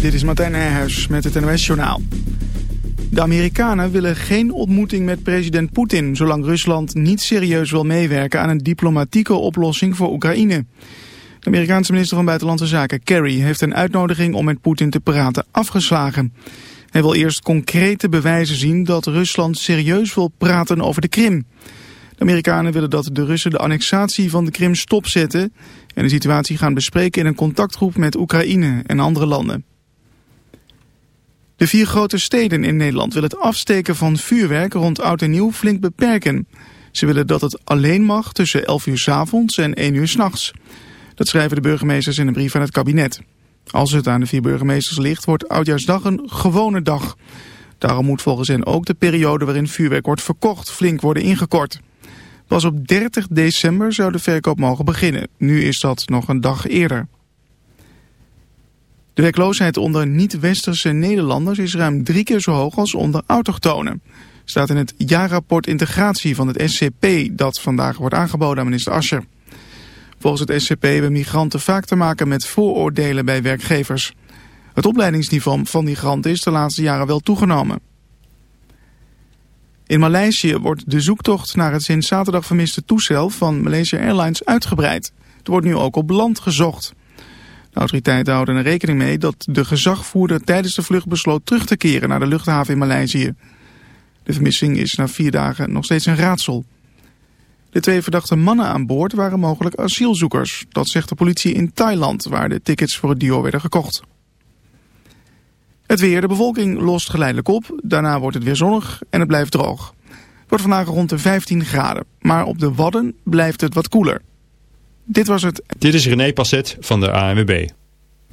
Dit is Martijn Nijhuis met het NOS-journaal. De Amerikanen willen geen ontmoeting met president Poetin... zolang Rusland niet serieus wil meewerken aan een diplomatieke oplossing voor Oekraïne. De Amerikaanse minister van Buitenlandse Zaken, Kerry... heeft een uitnodiging om met Poetin te praten afgeslagen. Hij wil eerst concrete bewijzen zien dat Rusland serieus wil praten over de Krim... De Amerikanen willen dat de Russen de annexatie van de Krim stopzetten en de situatie gaan bespreken in een contactgroep met Oekraïne en andere landen. De vier grote steden in Nederland willen het afsteken van vuurwerk rond oud en nieuw flink beperken. Ze willen dat het alleen mag tussen 11 uur s avonds en 1 uur s nachts. Dat schrijven de burgemeesters in een brief aan het kabinet. Als het aan de vier burgemeesters ligt, wordt Oudjaarsdag een gewone dag. Daarom moet volgens hen ook de periode waarin vuurwerk wordt verkocht flink worden ingekort. Pas op 30 december zou de verkoop mogen beginnen. Nu is dat nog een dag eerder. De werkloosheid onder niet-westerse Nederlanders is ruim drie keer zo hoog als onder autochtonen. Staat in het jaarrapport integratie van het SCP dat vandaag wordt aangeboden aan minister Ascher. Volgens het SCP hebben migranten vaak te maken met vooroordelen bij werkgevers. Het opleidingsniveau van migranten is de laatste jaren wel toegenomen. In Maleisië wordt de zoektocht naar het sinds zaterdag vermiste toestel van Malaysia Airlines uitgebreid. Er wordt nu ook op land gezocht. De autoriteiten houden er rekening mee dat de gezagvoerder tijdens de vlucht besloot terug te keren naar de luchthaven in Maleisië. De vermissing is na vier dagen nog steeds een raadsel. De twee verdachte mannen aan boord waren mogelijk asielzoekers. Dat zegt de politie in Thailand, waar de tickets voor het duo werden gekocht. Het weer, de bevolking lost geleidelijk op. Daarna wordt het weer zonnig en het blijft droog. Het wordt vandaag rond de 15 graden. Maar op de Wadden blijft het wat koeler. Dit was het. Dit is René Passet van de ANWB.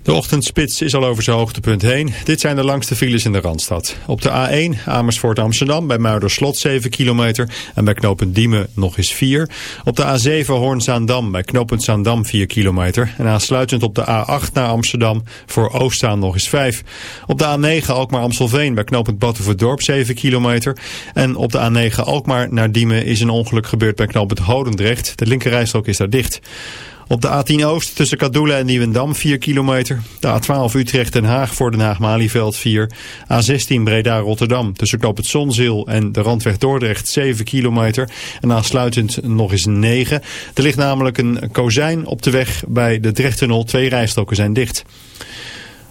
De ochtendspits is al over zijn hoogtepunt heen. Dit zijn de langste files in de Randstad. Op de A1 Amersfoort Amsterdam bij Muiderslot 7 kilometer en bij knooppunt Diemen nog eens 4. Op de A7 Hoorn-Zaandam bij knooppunt Zaandam 4 kilometer. En aansluitend op de A8 naar Amsterdam voor Oostzaan nog eens 5. Op de A9 Alkmaar-Amstelveen bij knooppunt Battenverdorp 7 kilometer. En op de A9 Alkmaar naar Diemen is een ongeluk gebeurd bij knooppunt Hodendrecht. De linkerrijstrook is daar dicht. Op de A10 Oost tussen Kadoula en Nieuwendam 4 kilometer. De A12 Utrecht-Den Haag voor Den Haag-Malieveld 4. A16 Breda-Rotterdam tussen Knoop het Zonzeel en de Randweg Dordrecht 7 kilometer. En aansluitend nog eens 9. Er ligt namelijk een kozijn op de weg bij de Drechttunnel. Twee rijstroken zijn dicht.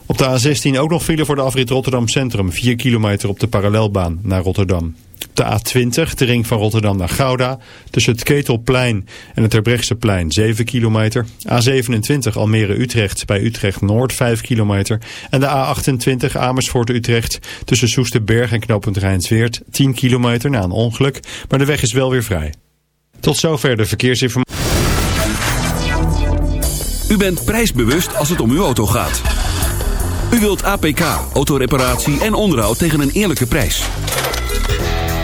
Op de A16 ook nog file voor de afrit Rotterdam Centrum. 4 kilometer op de parallelbaan naar Rotterdam. De A20, de ring van Rotterdam naar Gouda. Tussen het Ketelplein en het Terbrechtseplein 7 kilometer. A27 Almere-Utrecht bij Utrecht-Noord 5 kilometer. En de A28 Amersfoort-Utrecht tussen Soesterberg en knooppunt Rijnsweert 10 kilometer na een ongeluk. Maar de weg is wel weer vrij. Tot zover de verkeersinformatie. U bent prijsbewust als het om uw auto gaat. U wilt APK, autoreparatie en onderhoud tegen een eerlijke prijs.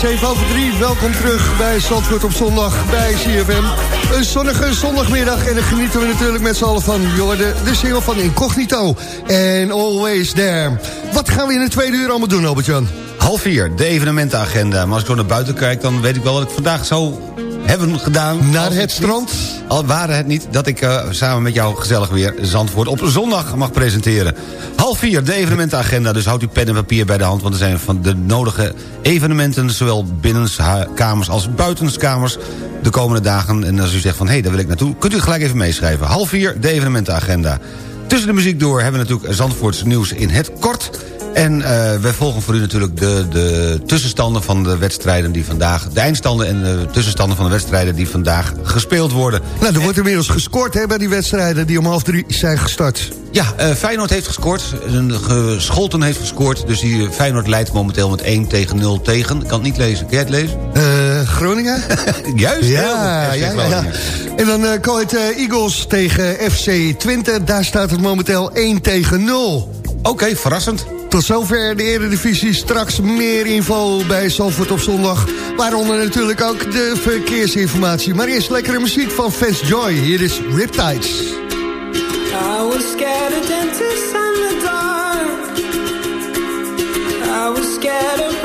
7 over 3. Welkom terug bij Zandvoort op zondag bij CFM. Een zonnige zondagmiddag en dan genieten we natuurlijk met z'n allen van Jorde, de single van Incognito. En Always There. Wat gaan we in de tweede uur allemaal doen, Albert-Jan? Half vier, de evenementenagenda. Maar als ik zo naar buiten kijk, dan weet ik wel wat ik vandaag zou hebben gedaan. Naar het strand? al waren het niet dat ik uh, samen met jou gezellig weer Zandvoort op zondag mag presenteren. Half vier, de evenementenagenda. Dus houd uw pen en papier bij de hand... want er zijn van de nodige evenementen... zowel binnenskamers als buitenskamers de komende dagen. En als u zegt van, hé, hey, daar wil ik naartoe... kunt u gelijk even meeschrijven. Half vier, de evenementenagenda. Tussen de muziek door hebben we natuurlijk Zandvoorts nieuws in het kort... En eh, uh, we volgen voor u natuurlijk de, de tussenstanden van de wedstrijden die vandaag... de eindstanden en de tussenstanden van de wedstrijden die vandaag gespeeld worden. Nou, er wordt inmiddels gescoord hè, bij die wedstrijden die om half drie zijn gestart. Ja, eh, Feyenoord heeft gescoord. Scholten heeft gescoord. Dus die, eh, Feyenoord leidt momenteel met 1 tegen 0 tegen. Ik kan het niet lezen. Kan jij het lezen? Groningen? Juist. Ja, ja, ja, En dan uh, het Eagles tegen FC Twente. Daar staat het momenteel 1 tegen 0. Oké, verrassend. Tot zover de Eredivisie. Straks meer info bij Zalvoort op zondag. Waaronder natuurlijk ook de verkeersinformatie. Maar eerst lekkere muziek van Fast Joy. Hier is Riptides. I was scared the dark. I was scared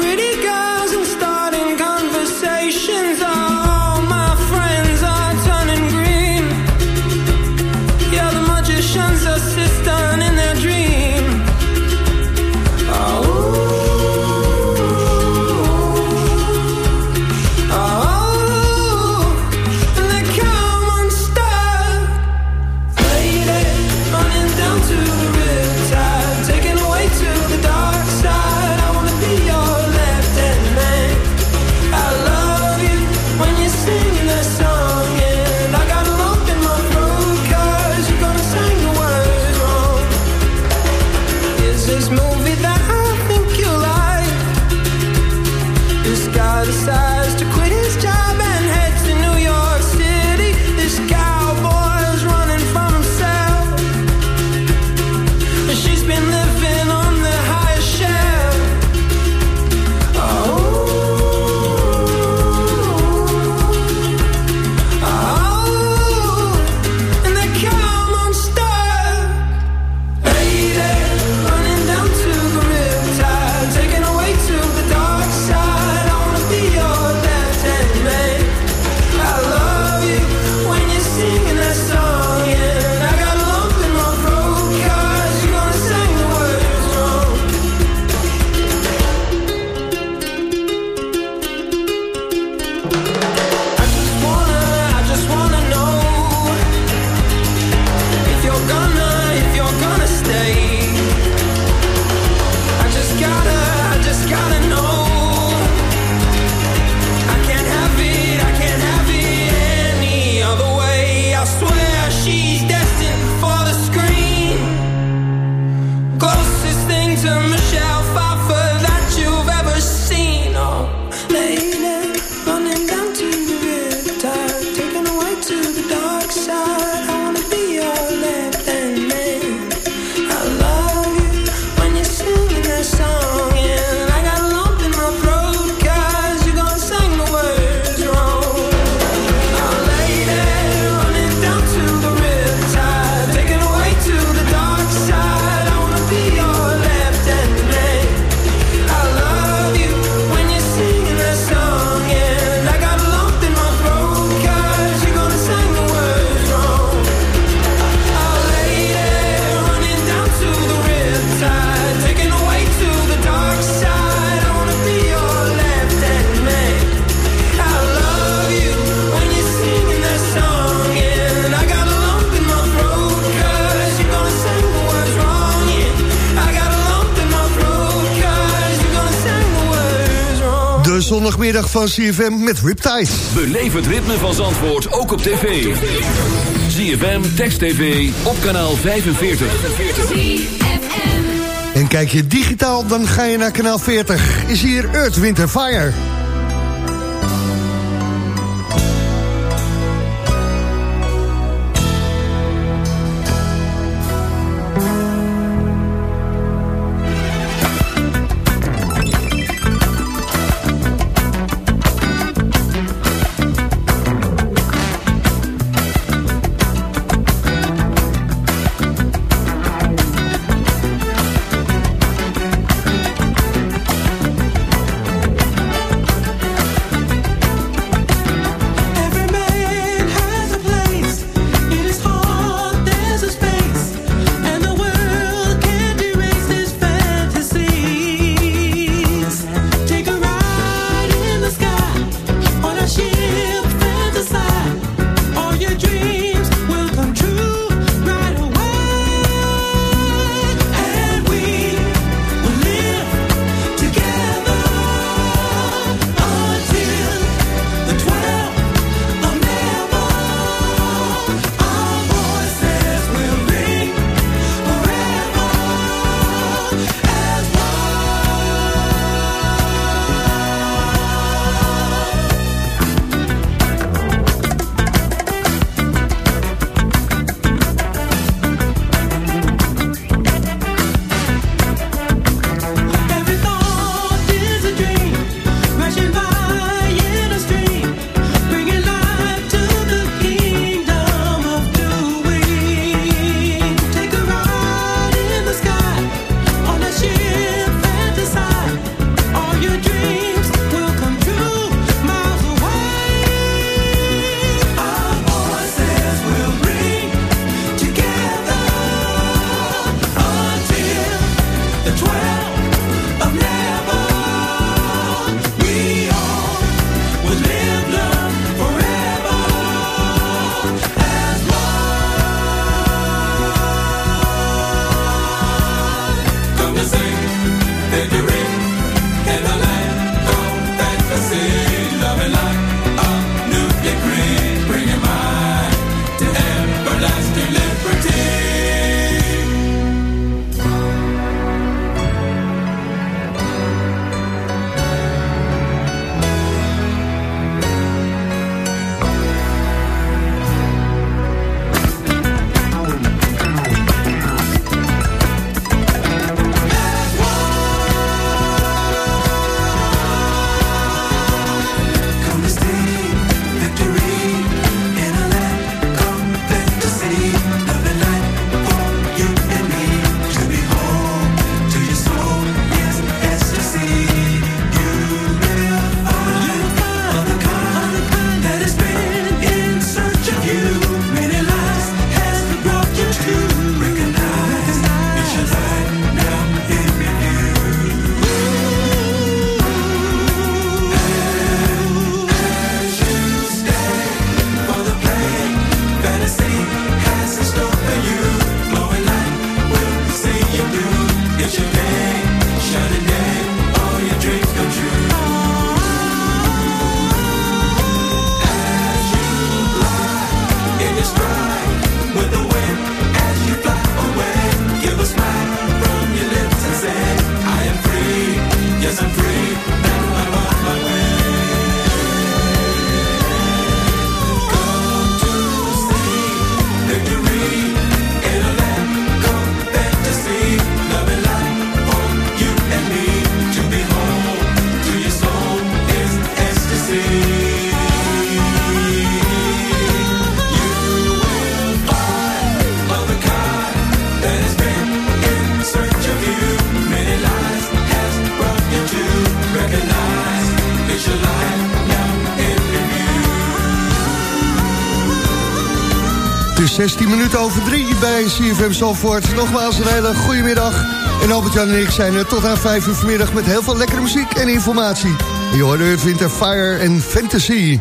zondagmiddag van CFM met Riptide. Beleef het ritme van Zandvoort ook op tv. CFM Text TV op kanaal 45. En kijk je digitaal, dan ga je naar kanaal 40. Is hier Earth, Winter Fire. CFM Zalvoort. Nogmaals een hele goede middag. En Albert-Jan en ik zijn er tot aan 5 uur vanmiddag... met heel veel lekkere muziek en informatie. Je hoorde Winter Fire en Fantasy.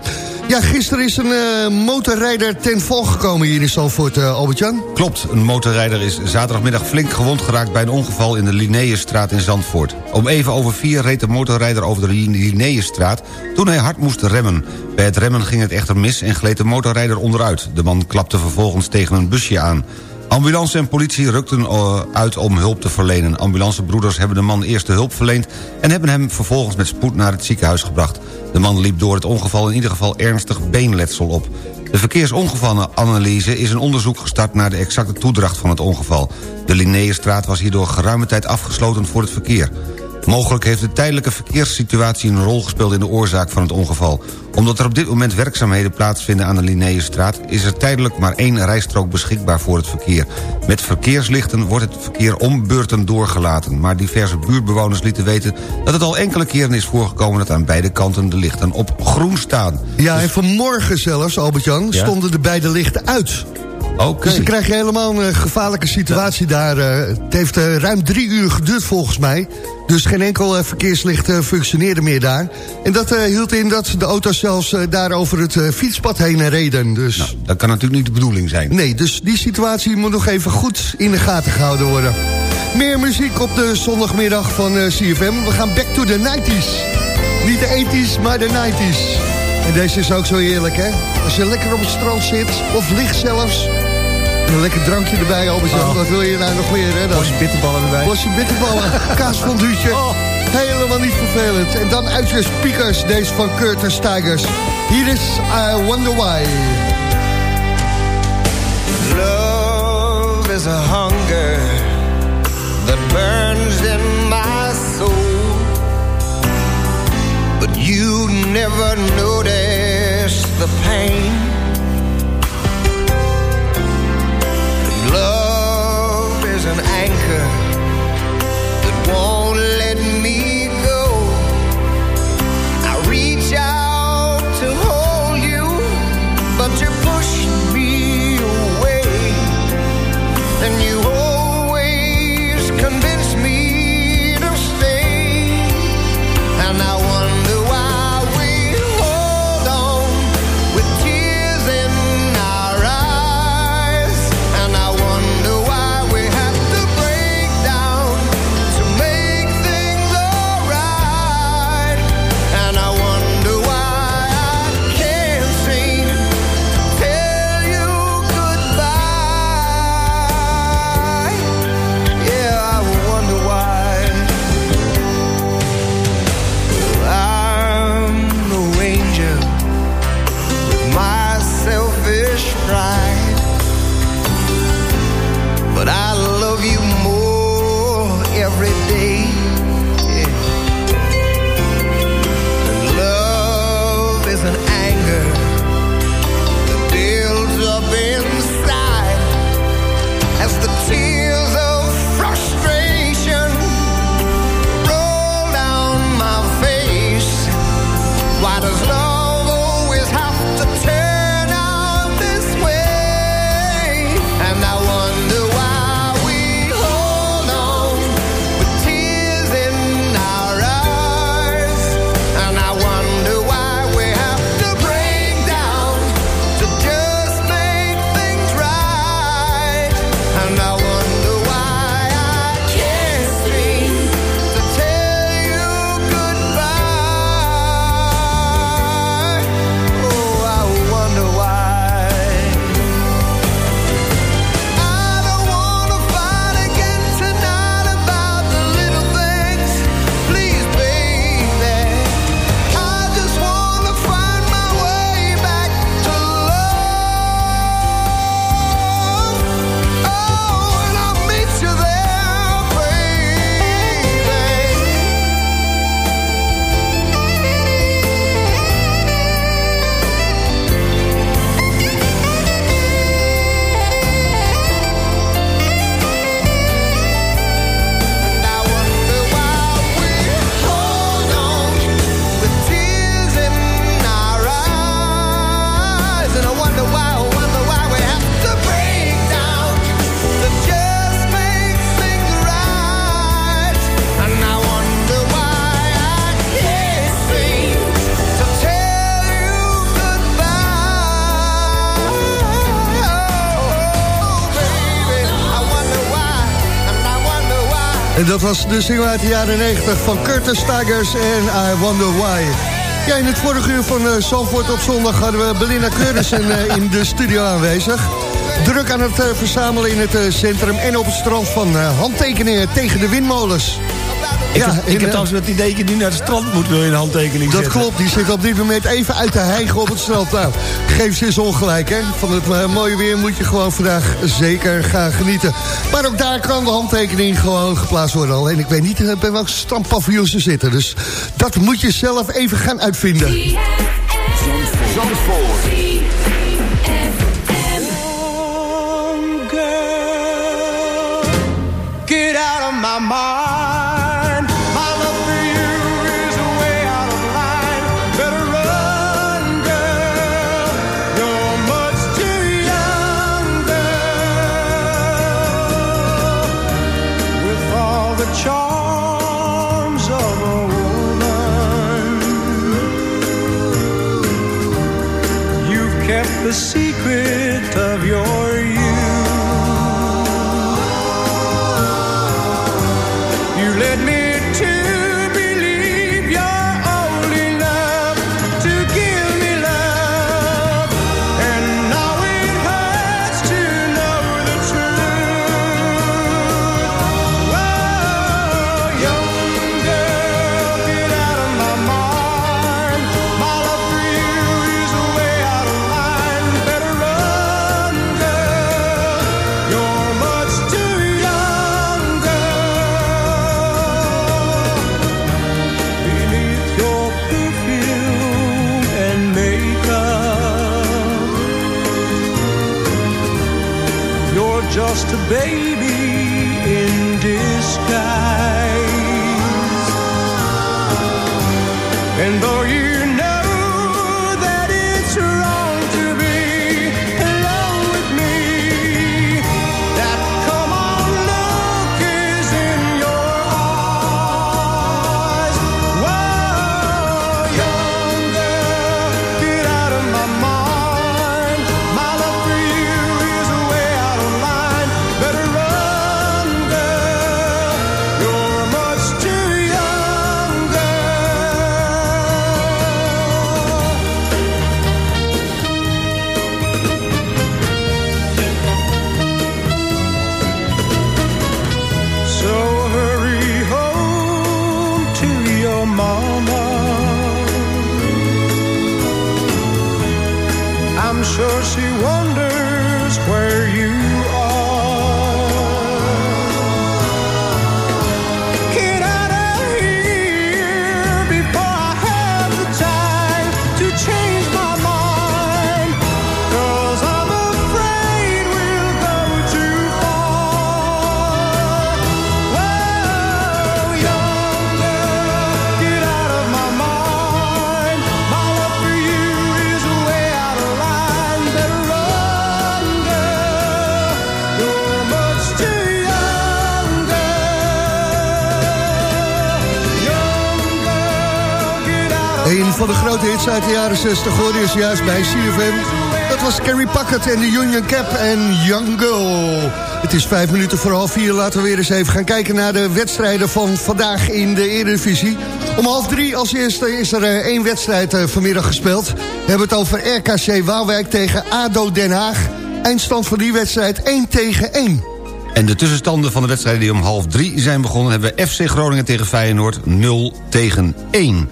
Ja, gisteren is een uh, motorrijder ten val gekomen hier in Zalvoort, uh, Albert-Jan. Klopt, een motorrijder is zaterdagmiddag flink gewond geraakt... bij een ongeval in de Linnaeusstraat in Zandvoort. Om even over vier reed de motorrijder over de Linnaeusstraat... toen hij hard moest remmen. Bij het remmen ging het echter mis en gleed de motorrijder onderuit. De man klapte vervolgens tegen een busje aan. Ambulance en politie rukten eh, uit om hulp te verlenen. Ambulancebroeders hebben de man eerste hulp verleend... en hebben hem vervolgens met spoed naar het ziekenhuis gebracht. De man liep door het ongeval in ieder geval ernstig beenletsel op. De verkeersongevallenanalyse is een onderzoek gestart... naar de exacte toedracht van het ongeval. De Linnaeusstraat was hierdoor geruime tijd afgesloten voor het verkeer. Mogelijk heeft de tijdelijke verkeerssituatie een rol gespeeld in de oorzaak van het ongeval. Omdat er op dit moment werkzaamheden plaatsvinden aan de Linnaeusstraat... is er tijdelijk maar één rijstrook beschikbaar voor het verkeer. Met verkeerslichten wordt het verkeer om beurten doorgelaten... maar diverse buurtbewoners lieten weten dat het al enkele keren is voorgekomen... dat aan beide kanten de lichten op groen staan. Ja, en vanmorgen zelfs, Albert-Jan, stonden de beide lichten uit... Okay. Dus dan krijg je helemaal een gevaarlijke situatie daar. Uh, het heeft uh, ruim drie uur geduurd volgens mij. Dus geen enkel verkeerslicht functioneerde meer daar. En dat hield in dat de auto's zelfs daar over het fietspad heen reden. Dus... Nou, dat kan natuurlijk niet de bedoeling zijn. Nee, dus die situatie moet nog even goed in de gaten gehouden worden. Meer muziek op de zondagmiddag van CFM. We gaan back to the 90s. Niet de 80s, maar de 90s. En deze is ook zo heerlijk, hè? Als je lekker op het strand zit, of ligt zelfs... Een lekker drankje erbij, Albert oh. Wat wil je nou nog meer, hè? Dan? Bosje bitterballen erbij. Bosje bitterballen, kaasfonduutje. Oh. Helemaal niet vervelend. En dan uit je speakers, deze van Curtis Tigers. Hier is I Wonder Why. Love is a hunger that burns in you never notice the pain. Was de single uit de jaren 90 van Curtis Tigers en I Wonder Why. Ja, in het vorige uur van uh, Zandvoort op zondag hadden we Belinda Keurissen uh, in de studio aanwezig. Druk aan het uh, verzamelen in het centrum en op het strand van handtekeningen tegen de windmolens. Ik, ja, heb, ik heb trouwens het idee dat je nu naar het strand moet wil je een handtekening dat zetten. Dat klopt, die zit op dit moment even uit de hijgen op het strand. Nou, geef ze eens ongelijk, hè. Van het uh, mooie weer moet je gewoon vandaag zeker gaan genieten. Maar ook daar kan de handtekening gewoon geplaatst worden. Alleen ik weet niet uh, bij welk strandpaviljoen ze zitten. Dus dat moet je zelf even gaan uitvinden. Zandvoort. The secret jaren 60 hoorde juist bij CFM. Dat was Carrie Packett en de Union Cap en Young Girl. Het is vijf minuten voor half vier. Laten we weer eens even gaan kijken naar de wedstrijden van vandaag in de Eredivisie. Om half drie als eerste is er eh, één wedstrijd eh, vanmiddag gespeeld. We hebben het over RKC Waalwijk tegen ADO Den Haag. Eindstand van die wedstrijd 1 tegen 1. En de tussenstanden van de wedstrijden die om half drie zijn begonnen... hebben we FC Groningen tegen Feyenoord 0 tegen 1.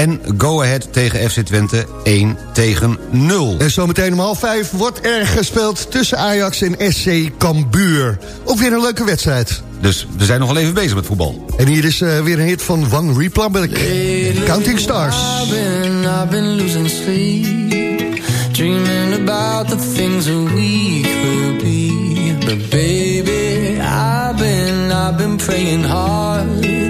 En Go Ahead tegen FC Twente 1 tegen 0. En zometeen om half vijf wordt er gespeeld tussen Ajax en SC Cambuur. Ook weer een leuke wedstrijd. Dus we zijn nog wel even bezig met voetbal. En hier is uh, weer een hit van One Republic. Counting Stars. I've been, I've been losing sleep. Dreaming about the things that we could be. But baby, I've been, I've been praying hard.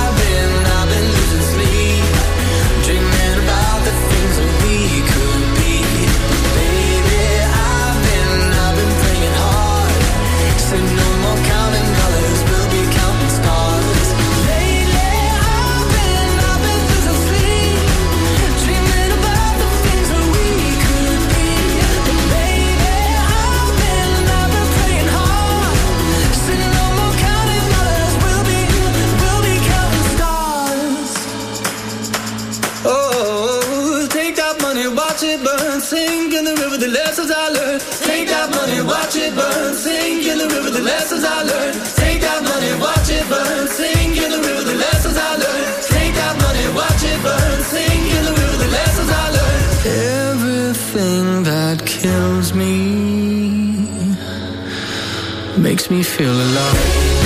Makes me feel alive.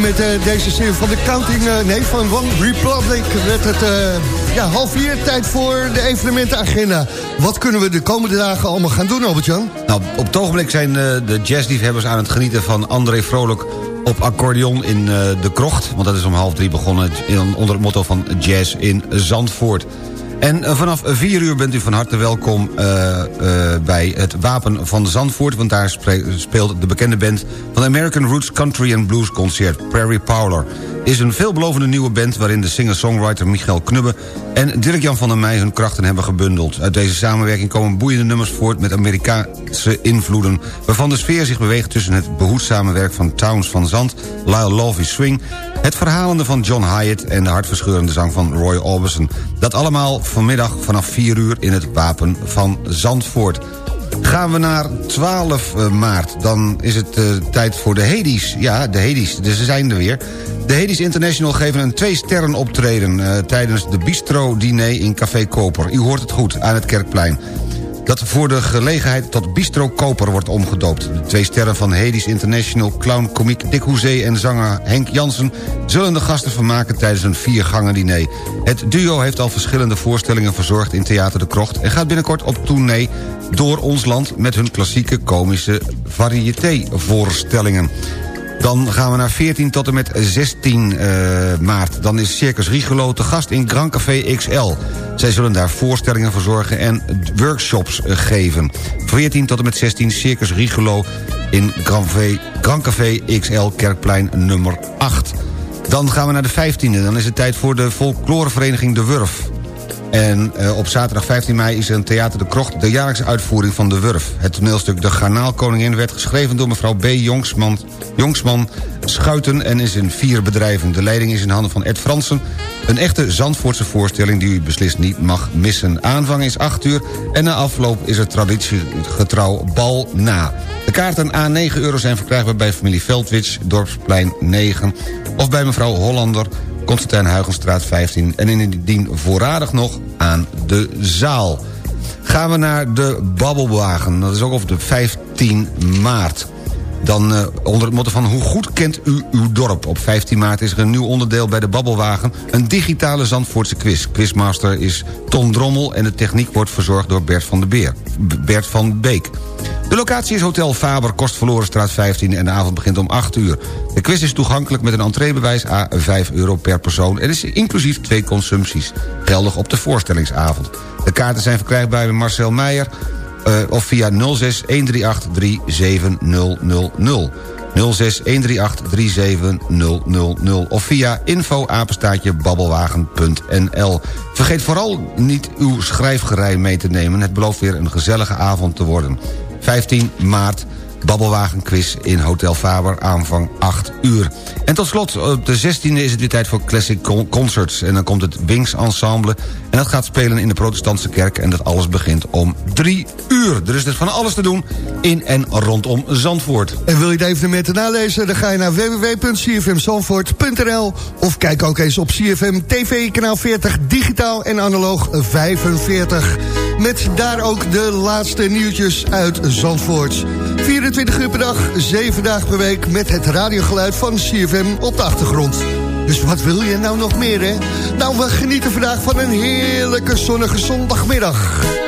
Met eh, deze zin van de counting, eh, nee, van One Republic... werd het eh, ja, half vier tijd voor de evenementenagenda. Wat kunnen we de komende dagen allemaal gaan doen, Albert-Jan? Nou, op het ogenblik zijn de jazzliefhebbers aan het genieten van André Vrolijk op accordeon in de krocht. Want dat is om half drie begonnen onder het motto van Jazz in Zandvoort. En eh, vanaf vier uur bent u van harte welkom eh, eh, bij het Wapen van Zandvoort... want daar speelt de bekende band van American Roots Country and Blues Concert... Prairie Powler. Is een veelbelovende nieuwe band waarin de singer-songwriter Michael Knubbe... en Dirk-Jan van der Meij hun krachten hebben gebundeld. Uit deze samenwerking komen boeiende nummers voort met Amerikaanse invloeden... waarvan de sfeer zich beweegt tussen het behoedzame werk van Towns van Zand... Lyle Lovey Swing, het verhalende van John Hyatt... en de hartverscheurende zang van Roy Orbison. Dat allemaal vanmiddag vanaf 4 uur in het Wapen van Zandvoort. Gaan we naar 12 maart, dan is het eh, tijd voor de Hades. Ja, de Hades, dus ze zijn er weer. De Hades International geven een twee sterren optreden... eh, tijdens de bistro-diner in Café Koper. U hoort het goed, aan het Kerkplein dat voor de gelegenheid tot Bistro Koper wordt omgedoopt. De twee sterren van Hades International, clown, komiek Dick Hoezee en zanger Henk Jansen... zullen de gasten vermaken tijdens een viergangen diner. Het duo heeft al verschillende voorstellingen verzorgd in Theater de Krocht... en gaat binnenkort op tournee door ons land met hun klassieke komische variété-voorstellingen. Dan gaan we naar 14 tot en met 16 eh, maart. Dan is Circus Rigolo te gast in Grand Café XL. Zij zullen daar voorstellingen verzorgen en workshops eh, geven. 14 tot en met 16 Circus Rigolo in Grand Café, Grand Café XL Kerkplein nummer 8. Dan gaan we naar de 15e. Dan is het tijd voor de folklorevereniging De Wurf. En uh, op zaterdag 15 mei is er in Theater de Krocht... de jaarlijkse uitvoering van De Wurf. Het toneelstuk De Garnaalkoningin werd geschreven door mevrouw B. Jongsman, Jongsman Schuiten... en is in vier bedrijven. De leiding is in handen van Ed Fransen. Een echte Zandvoortse voorstelling die u beslist niet mag missen. Aanvang is 8 uur en na afloop is er traditiegetrouw bal na. De kaarten aan 9 euro zijn verkrijgbaar bij familie Veldwits... Dorpsplein 9 of bij mevrouw Hollander Constantijn Huigenstraat 15... en indien voorradig nog aan de zaal. Gaan we naar de Babbelwagen. Dat is ook op de 15 maart. Dan uh, onder het motto van hoe goed kent u uw dorp? Op 15 maart is er een nieuw onderdeel bij de Babbelwagen... een digitale Zandvoortse quiz. Quizmaster is Ton Drommel en de techniek wordt verzorgd door Bert van, de Beer, Bert van Beek. De locatie is Hotel Faber, Kostverlorenstraat 15 en de avond begint om 8 uur. De quiz is toegankelijk met een entreebewijs a 5 euro per persoon... en is inclusief twee consumpties, geldig op de voorstellingsavond. De kaarten zijn verkrijgbaar bij Marcel Meijer uh, of via 06 138 37000. 06 138 37000 of via info. Vergeet vooral niet uw schrijfgerij mee te nemen. Het belooft weer een gezellige avond te worden. 15 maart Babbelwagenquiz in Hotel Faber, aanvang 8 uur. En tot slot, op de 16e is het weer tijd voor Classic Concerts. En dan komt het Wings Ensemble. En dat gaat spelen in de protestantse kerk. En dat alles begint om 3 uur. Er is dus van alles te doen in en rondom Zandvoort. En wil je het evenement nalezen? Dan ga je naar www.cfmzandvoort.nl Of kijk ook eens op CFM TV, kanaal 40, digitaal en analoog 45. Met daar ook de laatste nieuwtjes uit Zandvoort. 24 uur per dag, 7 dagen per week... met het radiogeluid van CFM op de achtergrond. Dus wat wil je nou nog meer, hè? Nou, we genieten vandaag van een heerlijke zonnige zondagmiddag.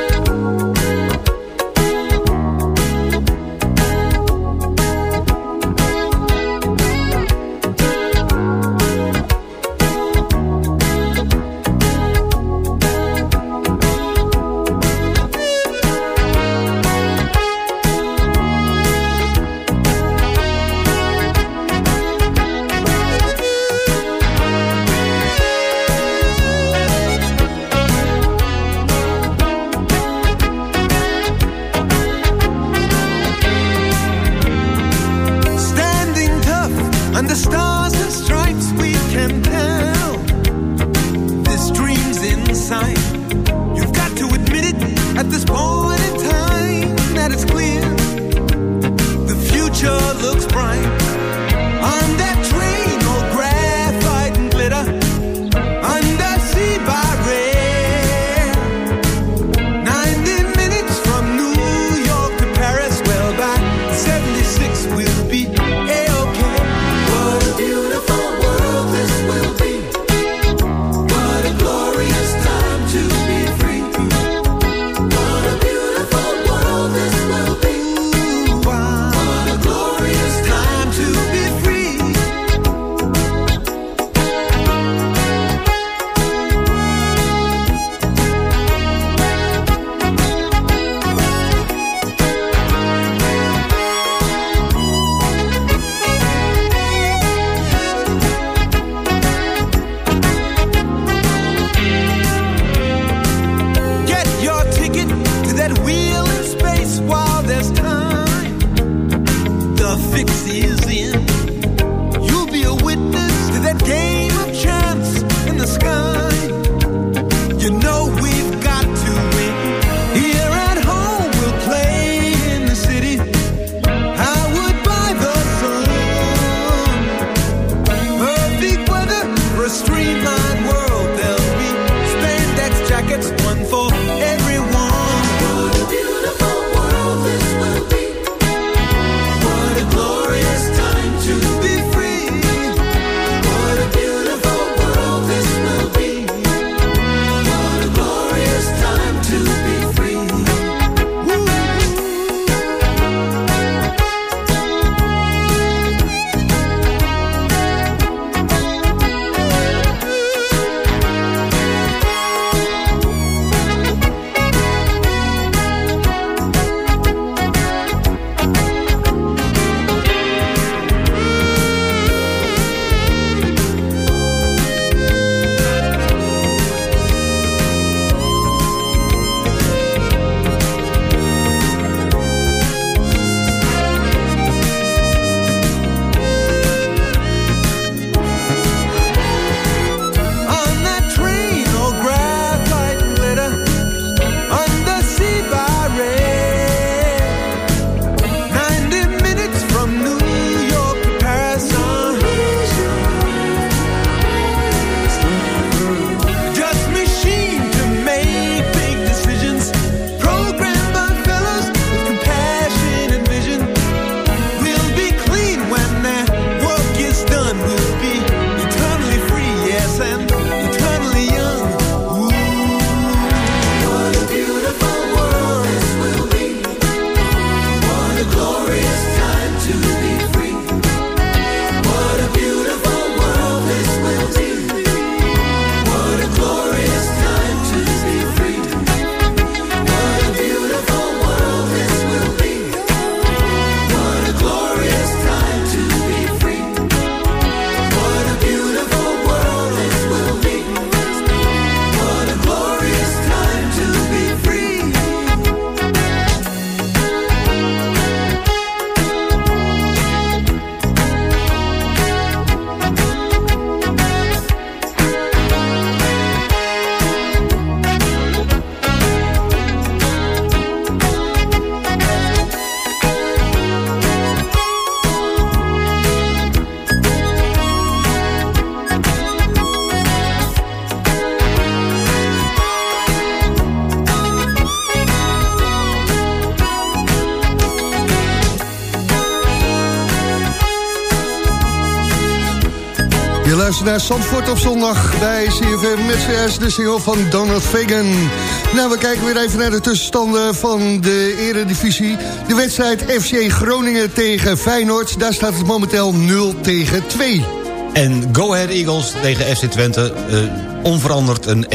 Luistert naar Zandvoort op zondag bij CFM met de single van Donald Fagan. Nou, we kijken weer even naar de tussenstanden van de eredivisie. De wedstrijd FC Groningen tegen Feyenoord, daar staat het momenteel 0 tegen 2. En Go Ahead Eagles tegen FC Twente, uh, onveranderd een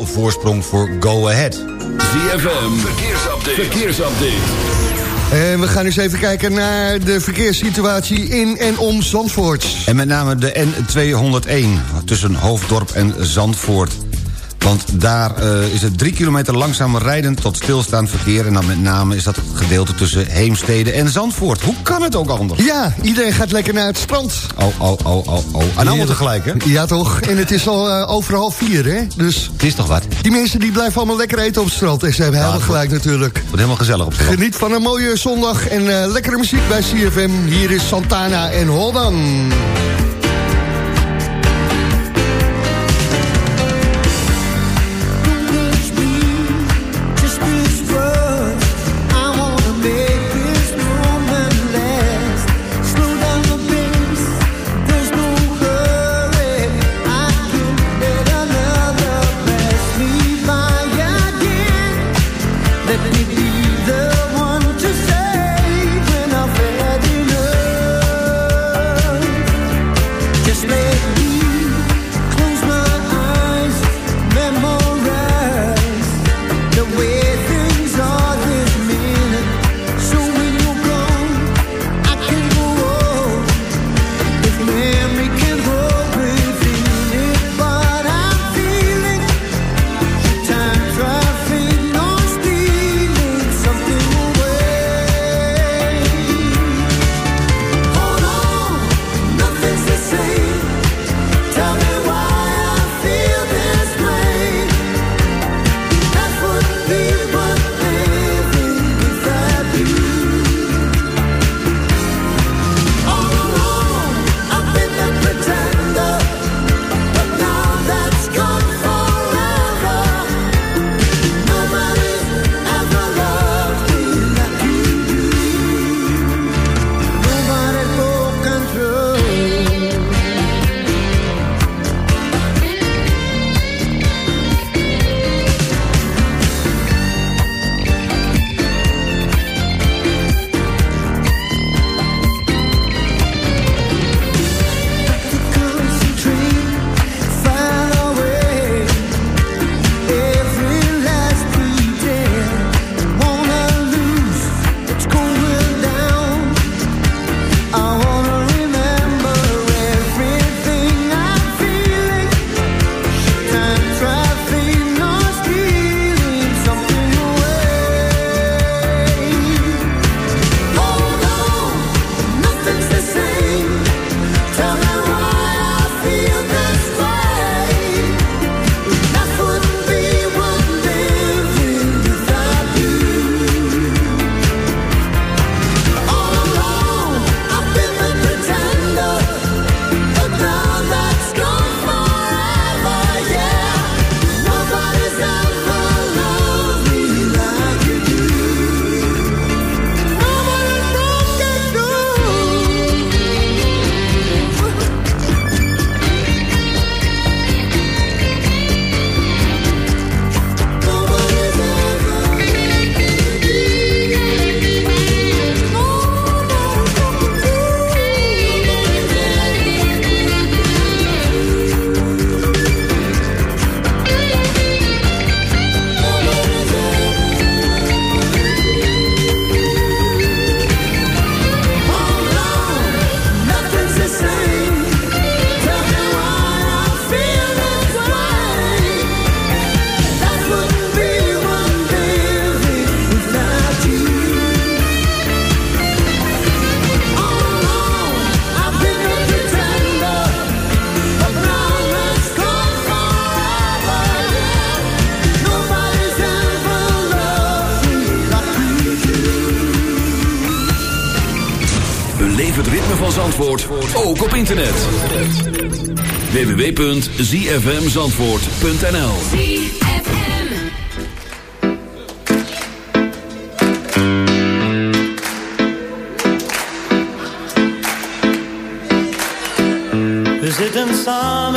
1-0 voorsprong voor Go Ahead. ZFM, verkeersupdate. verkeersupdate. En we gaan eens even kijken naar de verkeerssituatie in en om Zandvoort. En met name de N201 tussen Hoofddorp en Zandvoort. Want daar uh, is het drie kilometer langzaam rijden tot stilstaand verkeer... en dan met name is dat het gedeelte tussen Heemstede en Zandvoort. Hoe kan het ook anders? Ja, iedereen gaat lekker naar het strand. Oh, oh, oh, oh, oh. En allemaal tegelijk, hè? Ja, toch? En het is al uh, over half vier, hè? Dus het is toch wat? Die mensen die blijven allemaal lekker eten op het strand. En ze hebben ja, helemaal gelijk natuurlijk. Wordt helemaal gezellig op het strand. Geniet van een mooie zondag en uh, lekkere muziek bij CFM. Hier is Santana en Zandvoort ook op internet. www.zfmzandvoort.nl We zitten samen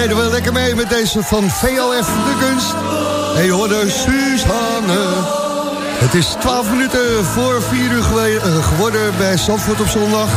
deden we lekker mee met deze van VLF De Kunst. Hey Suus Suzanne. Het is 12 minuten voor 4 uur eh, geworden bij Zandvoort op zondag.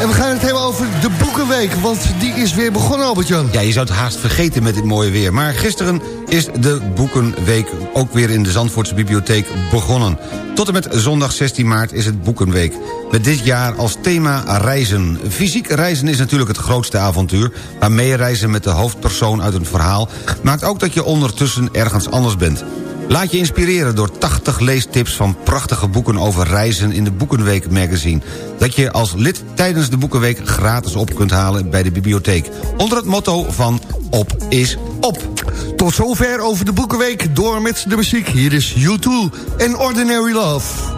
En we gaan het hebben over de Boekenweek, want die is weer begonnen, Albert-Jan. Ja, je zou het haast vergeten met dit mooie weer. Maar gisteren is de Boekenweek ook weer in de Zandvoortse Bibliotheek begonnen. Tot en met zondag 16 maart is het Boekenweek. Met dit jaar als thema reizen. Fysiek reizen is natuurlijk het grootste avontuur... maar meereizen met de hoofdpersoon uit een verhaal... maakt ook dat je ondertussen ergens anders bent. Laat je inspireren door 80 leestips van prachtige boeken over reizen in de Boekenweek magazine. Dat je als lid tijdens de Boekenweek gratis op kunt halen bij de bibliotheek. Onder het motto van op is op. Tot zover over de Boekenweek, door met de muziek. Hier is U2 en Ordinary Love.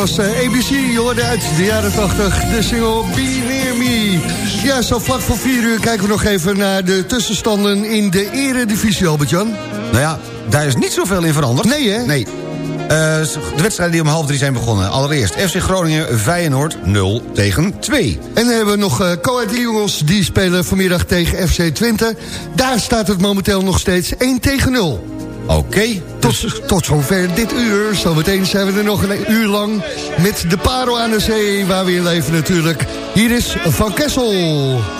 Was eh, ABC, hoorde uit de jaren 80, de single Be Near Me. Ja, zo vlak voor 4 uur kijken we nog even naar de tussenstanden in de eredivisie, Albert-Jan. Nou ja, daar is niet zoveel in veranderd. Nee, hè? Nee. Eh, de wedstrijden die om half drie zijn begonnen. Allereerst FC Groningen Feyenoord 0 tegen 2. En dan hebben we nog uh, Coët Jongens, die spelen vanmiddag tegen FC Twente. Daar staat het momenteel nog steeds 1 tegen 0. Oké. Tot, tot zover dit uur. Zometeen zijn we er nog een uur lang met de Paro aan de zee, waar we in leven natuurlijk. Hier is Van Kessel.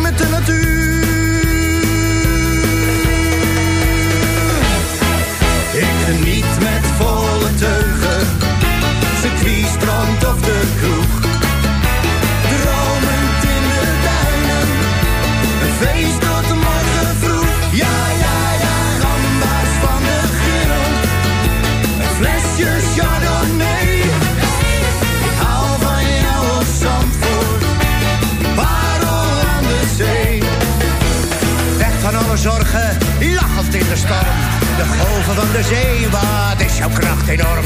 van de zee, wat is jouw kracht enorm.